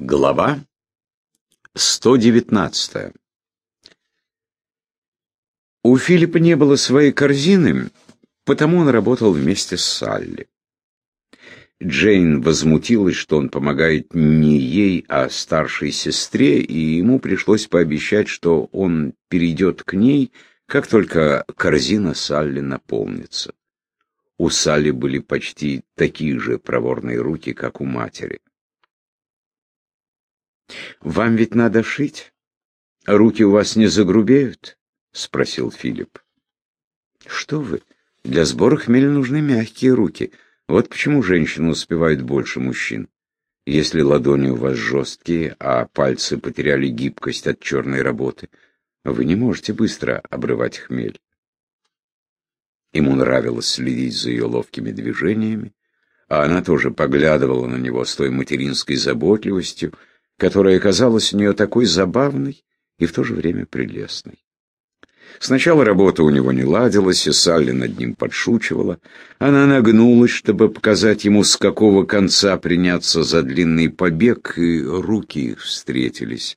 Глава 119 У Филиппа не было своей корзины, потому он работал вместе с Салли. Джейн возмутилась, что он помогает не ей, а старшей сестре, и ему пришлось пообещать, что он перейдет к ней, как только корзина Салли наполнится. У Салли были почти такие же проворные руки, как у матери. «Вам ведь надо шить? Руки у вас не загрубеют?» — спросил Филипп. «Что вы? Для сбора хмеля нужны мягкие руки. Вот почему женщины успевают больше мужчин. Если ладони у вас жесткие, а пальцы потеряли гибкость от черной работы, вы не можете быстро обрывать хмель». Ему нравилось следить за ее ловкими движениями, а она тоже поглядывала на него с той материнской заботливостью, которая казалась у нее такой забавной и в то же время прелестной. Сначала работа у него не ладилась, и Салли над ним подшучивала. Она нагнулась, чтобы показать ему, с какого конца приняться за длинный побег, и руки их встретились.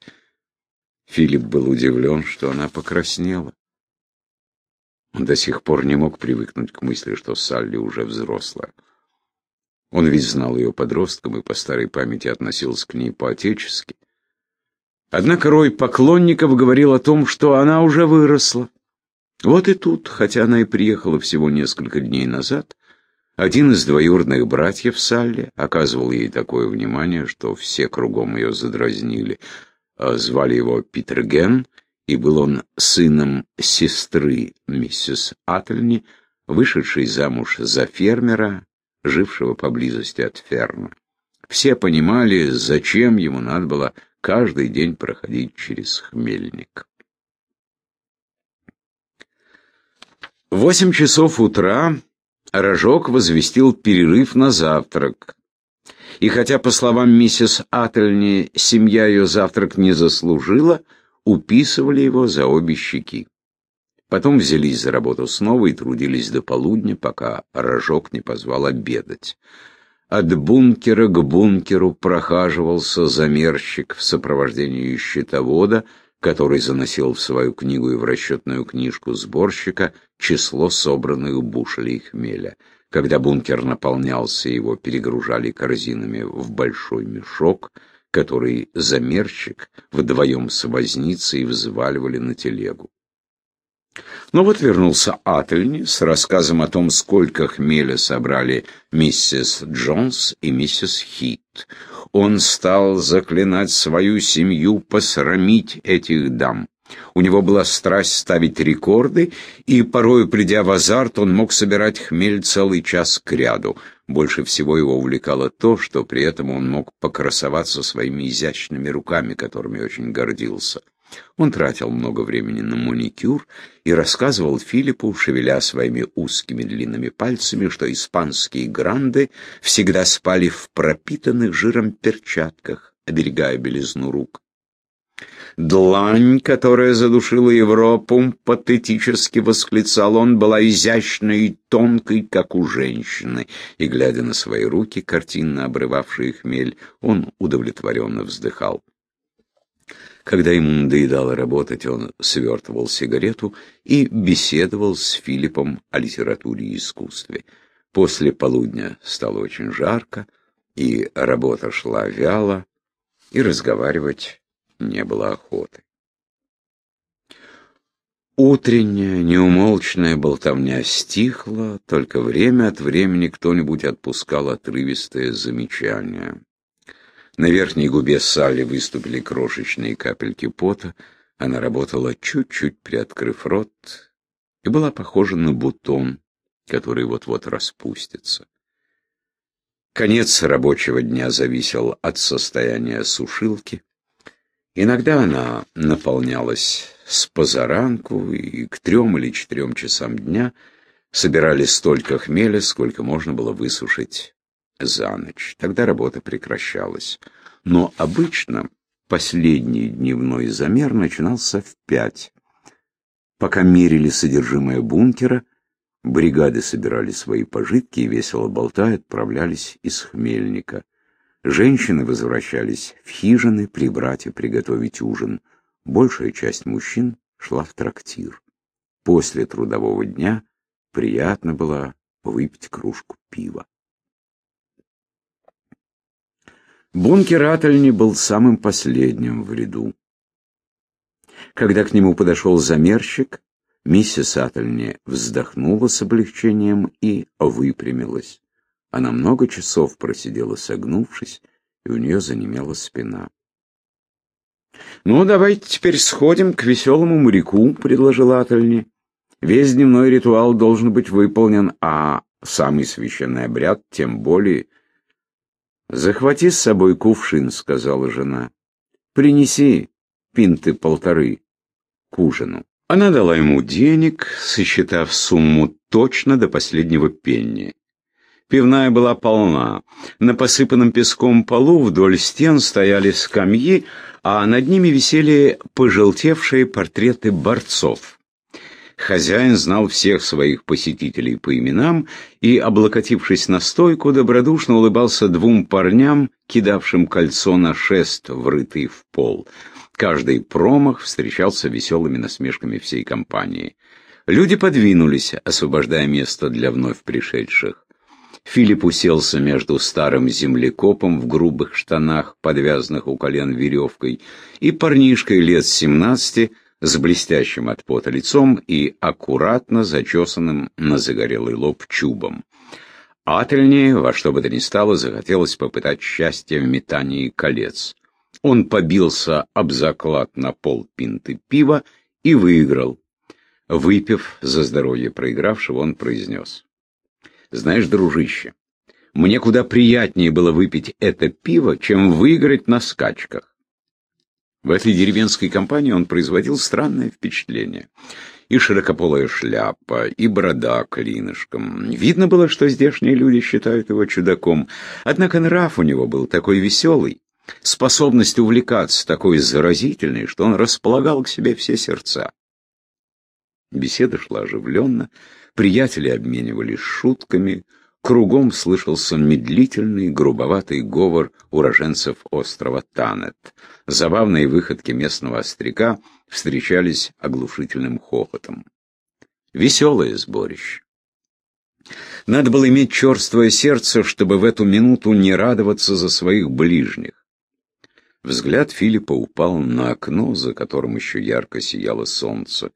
Филипп был удивлен, что она покраснела. Он до сих пор не мог привыкнуть к мысли, что Салли уже взрослая. Он ведь знал ее подростком и по старой памяти относился к ней по-отечески. Однако рой поклонников говорил о том, что она уже выросла. Вот и тут, хотя она и приехала всего несколько дней назад, один из двоюродных братьев Салли оказывал ей такое внимание, что все кругом ее задразнили. А звали его Питер Ген, и был он сыном сестры миссис Аттельни, вышедшей замуж за фермера, жившего поблизости от фермы. Все понимали, зачем ему надо было каждый день проходить через хмельник. Восемь часов утра Рожок возвестил перерыв на завтрак. И хотя, по словам миссис Аттельни, семья ее завтрак не заслужила, уписывали его за обе щеки. Потом взялись за работу снова и трудились до полудня, пока рожок не позвал обедать. От бункера к бункеру прохаживался замерщик в сопровождении счетовода, который заносил в свою книгу и в расчетную книжку сборщика число собранных бушелей хмеля. Когда бункер наполнялся, его перегружали корзинами в большой мешок, который замерщик вдвоем с возницей взваливали на телегу. Но вот вернулся Ательни с рассказом о том, сколько хмеля собрали миссис Джонс и миссис Хит. Он стал заклинать свою семью посрамить этих дам. У него была страсть ставить рекорды, и порою, придя в азарт, он мог собирать хмель целый час к ряду. Больше всего его увлекало то, что при этом он мог покрасоваться своими изящными руками, которыми очень гордился. Он тратил много времени на маникюр и рассказывал Филиппу, шевеля своими узкими длинными пальцами, что испанские гранды всегда спали в пропитанных жиром перчатках, оберегая белизну рук. «Длань, которая задушила Европу», — патетически восклицал он, была изящной и тонкой, как у женщины, и, глядя на свои руки, картинно обрывавшие хмель, он удовлетворенно вздыхал. Когда ему надоедало работать, он свертывал сигарету и беседовал с Филиппом о литературе и искусстве. После полудня стало очень жарко, и работа шла вяло, и разговаривать не было охоты. Утренняя, неумолчная болтовня стихла, только время от времени кто-нибудь отпускал отрывистое замечание. На верхней губе Салли выступили крошечные капельки пота. Она работала чуть-чуть, приоткрыв рот, и была похожа на бутон, который вот-вот распустится. Конец рабочего дня зависел от состояния сушилки. Иногда она наполнялась с позаранку, и к трем или четырем часам дня собирали столько хмеля, сколько можно было высушить за ночь. Тогда работа прекращалась. Но обычно последний дневной замер начинался в пять. Пока мерили содержимое бункера, бригады собирали свои пожитки и, весело болтая, отправлялись из Хмельника. Женщины возвращались в хижины при брате приготовить ужин. Большая часть мужчин шла в трактир. После трудового дня приятно было выпить кружку пива. Бункер Ательни был самым последним в ряду. Когда к нему подошел замерщик, миссис Ательни вздохнула с облегчением и выпрямилась. Она много часов просидела согнувшись, и у нее занемела спина. «Ну, давайте теперь сходим к веселому моряку», — предложил Ательни. «Весь дневной ритуал должен быть выполнен, а самый священный обряд тем более...» «Захвати с собой кувшин», — сказала жена. «Принеси пинты полторы к ужину». Она дала ему денег, сосчитав сумму точно до последнего пенни. Пивная была полна. На посыпанном песком полу вдоль стен стояли скамьи, а над ними висели пожелтевшие портреты борцов. Хозяин знал всех своих посетителей по именам и, облокотившись на стойку, добродушно улыбался двум парням, кидавшим кольцо на шест, врытый в пол. Каждый промах встречался веселыми насмешками всей компании. Люди подвинулись, освобождая место для вновь пришедших. Филипп уселся между старым землекопом в грубых штанах, подвязанных у колен веревкой, и парнишкой лет семнадцати, с блестящим от пота лицом и аккуратно зачесанным на загорелый лоб чубом. Ательнее, во что бы то ни стало, захотелось попытать счастье в метании колец. Он побился об заклад на пол пинты пива и выиграл. Выпив за здоровье проигравшего, он произнес. «Знаешь, дружище, мне куда приятнее было выпить это пиво, чем выиграть на скачках. В этой деревенской компании он производил странное впечатление. И широкополая шляпа, и борода клинышком. Видно было, что здешние люди считают его чудаком. Однако нрав у него был такой веселый, способность увлекаться такой заразительной, что он располагал к себе все сердца. Беседа шла оживленно, приятели обменивались шутками, Кругом слышался медлительный, грубоватый говор уроженцев острова Танет. Забавные выходки местного остряка встречались оглушительным хохотом. Веселое сборище. Надо было иметь черствое сердце, чтобы в эту минуту не радоваться за своих ближних. Взгляд Филиппа упал на окно, за которым еще ярко сияло солнце.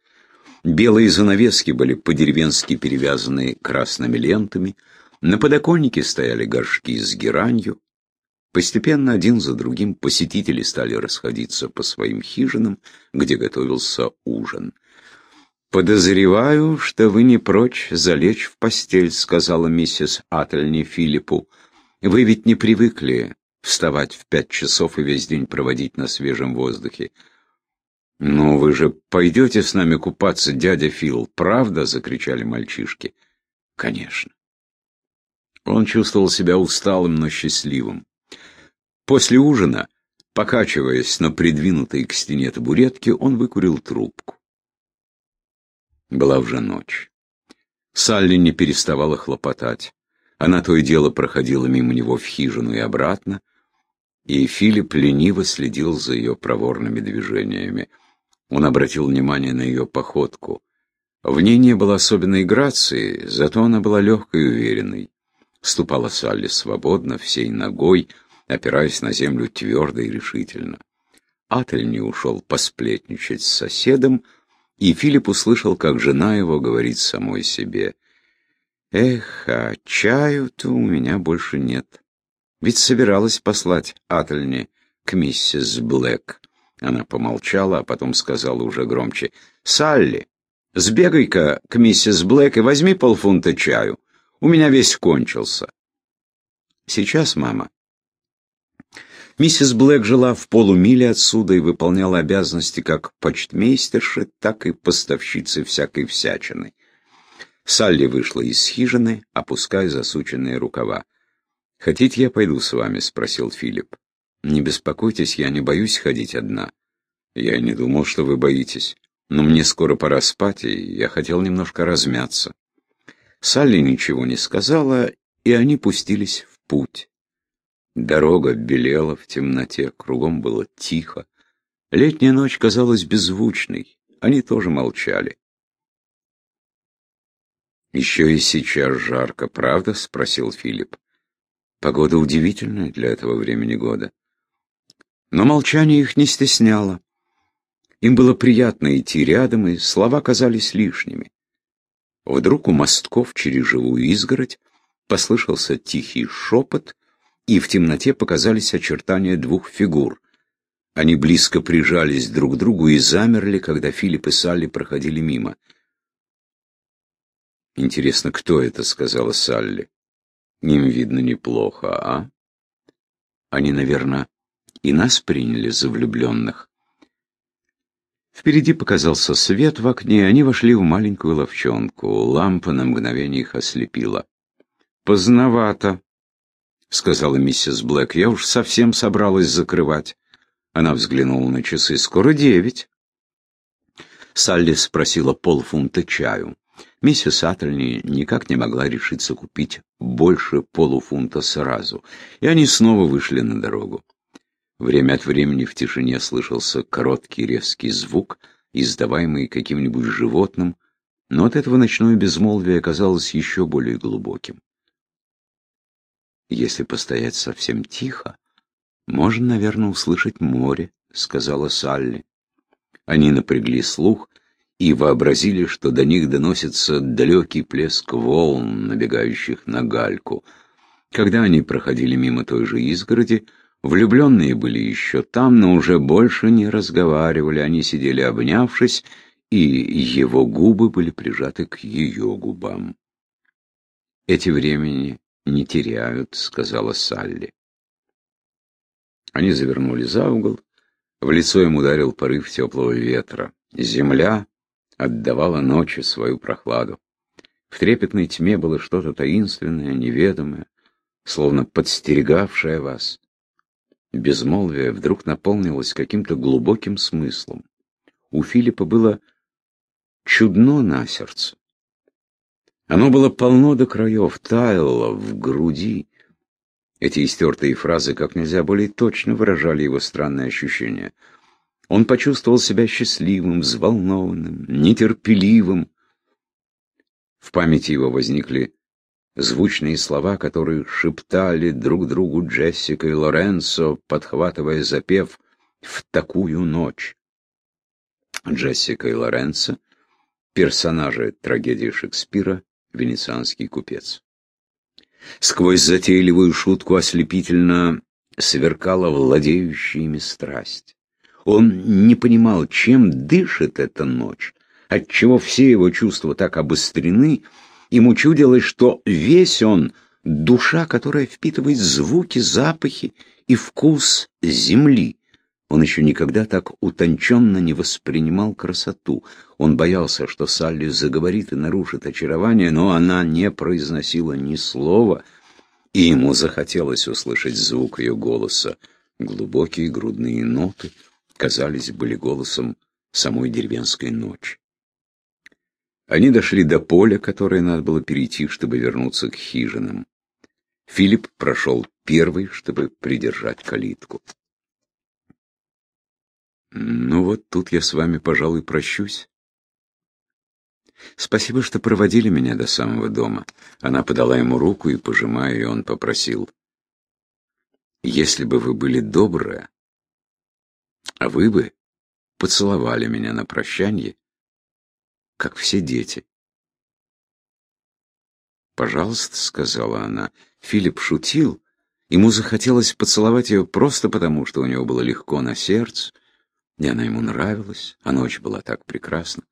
Белые занавески были по-деревенски перевязаны красными лентами — на подоконнике стояли горшки с геранью. Постепенно один за другим посетители стали расходиться по своим хижинам, где готовился ужин. «Подозреваю, что вы не прочь залечь в постель», — сказала миссис Ательни Филиппу. «Вы ведь не привыкли вставать в пять часов и весь день проводить на свежем воздухе». «Но вы же пойдете с нами купаться, дядя Фил, правда?» — закричали мальчишки. «Конечно». Он чувствовал себя усталым, но счастливым. После ужина, покачиваясь на придвинутой к стене табуретке, он выкурил трубку. Была уже ночь. Салли не переставала хлопотать. Она то и дело проходила мимо него в хижину и обратно, и Филипп лениво следил за ее проворными движениями. Он обратил внимание на ее походку. В ней не было особенной грации, зато она была легкой и уверенной. Ступала Салли свободно, всей ногой, опираясь на землю твердо и решительно. Атель не ушел посплетничать с соседом, и Филипп услышал, как жена его говорит самой себе. «Эх, а чаю-то у меня больше нет. Ведь собиралась послать Ательни к миссис Блэк». Она помолчала, а потом сказала уже громче. «Салли, сбегай-ка к миссис Блэк и возьми полфунта чаю. У меня весь кончился. Сейчас, мама. Миссис Блэк жила в полумиле отсюда и выполняла обязанности как почтмейстерши, так и поставщицы всякой всячины. Салли вышла из хижины, опуская засученные рукава. «Хотите, я пойду с вами?» — спросил Филипп. «Не беспокойтесь, я не боюсь ходить одна». «Я не думал, что вы боитесь. Но мне скоро пора спать, и я хотел немножко размяться». Салли ничего не сказала, и они пустились в путь. Дорога белела в темноте, кругом было тихо. Летняя ночь казалась беззвучной, они тоже молчали. «Еще и сейчас жарко, правда?» — спросил Филипп. «Погода удивительная для этого времени года». Но молчание их не стесняло. Им было приятно идти рядом, и слова казались лишними. Вдруг у мостков через живую изгородь послышался тихий шепот, и в темноте показались очертания двух фигур. Они близко прижались друг к другу и замерли, когда Филипп и Салли проходили мимо. «Интересно, кто это?» — сказала Салли. «Им видно неплохо, а?» Они, наверное, и нас приняли за влюбленных. Впереди показался свет в окне, они вошли в маленькую ловчонку. Лампа на мгновение их ослепила. «Поздновато», — сказала миссис Блэк. «Я уж совсем собралась закрывать». Она взглянула на часы. «Скоро девять». Салли спросила полфунта чаю. Миссис Аттельни никак не могла решиться купить больше полуфунта сразу, и они снова вышли на дорогу. Время от времени в тишине слышался короткий резкий звук, издаваемый каким-нибудь животным, но от этого ночное безмолвие оказалось еще более глубоким. «Если постоять совсем тихо, можно, наверное, услышать море», — сказала Салли. Они напрягли слух и вообразили, что до них доносится далекий плеск волн, набегающих на гальку. Когда они проходили мимо той же изгороди, Влюбленные были еще там, но уже больше не разговаривали, они сидели обнявшись, и его губы были прижаты к ее губам. «Эти времени не теряют», — сказала Салли. Они завернули за угол, в лицо им ударил порыв теплого ветра. Земля отдавала ночи свою прохладу. В трепетной тьме было что-то таинственное, неведомое, словно подстерегавшее вас. Безмолвие вдруг наполнилось каким-то глубоким смыслом. У Филиппа было чудно на сердце. Оно было полно до краев, таяло в груди. Эти истертые фразы как нельзя более точно выражали его странные ощущения. Он почувствовал себя счастливым, взволнованным, нетерпеливым. В памяти его возникли звучные слова, которые шептали друг другу Джессика и Лоренцо, подхватывая запев «в такую ночь». Джессика и Лоренцо — персонажи трагедии Шекспира «Венецианский купец». Сквозь затейливую шутку ослепительно сверкала владеющая ими страсть. Он не понимал, чем дышит эта ночь, отчего все его чувства так обострены, Ему чудилось, что весь он — душа, которая впитывает звуки, запахи и вкус земли. Он еще никогда так утонченно не воспринимал красоту. Он боялся, что Салли заговорит и нарушит очарование, но она не произносила ни слова, и ему захотелось услышать звук ее голоса. Глубокие грудные ноты, казались, были голосом самой деревенской ночи. Они дошли до поля, которое надо было перейти, чтобы вернуться к хижинам. Филипп прошел первый, чтобы придержать калитку. «Ну вот тут я с вами, пожалуй, прощусь. Спасибо, что проводили меня до самого дома». Она подала ему руку и, пожимая ее, он попросил. «Если бы вы были добрые, а вы бы поцеловали меня на прощанье, как все дети. «Пожалуйста», — сказала она. Филипп шутил. Ему захотелось поцеловать ее просто потому, что у него было легко на сердце, и она ему нравилась, а ночь была так прекрасна.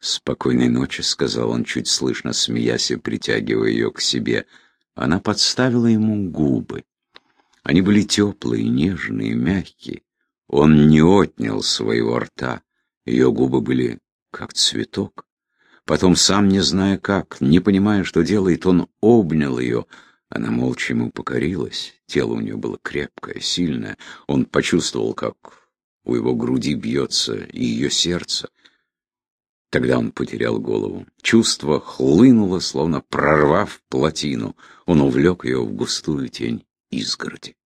«Спокойной ночи», — сказал он, чуть слышно, смеясь и притягивая ее к себе. Она подставила ему губы. Они были теплые, нежные, мягкие. Он не отнял своего рта. Ее губы были как цветок. Потом, сам не зная как, не понимая, что делает, он обнял ее. Она молча ему покорилась. Тело у нее было крепкое, сильное. Он почувствовал, как у его груди бьется ее сердце. Тогда он потерял голову. Чувство хлынуло, словно прорвав плотину. Он увлек ее в густую тень изгороди.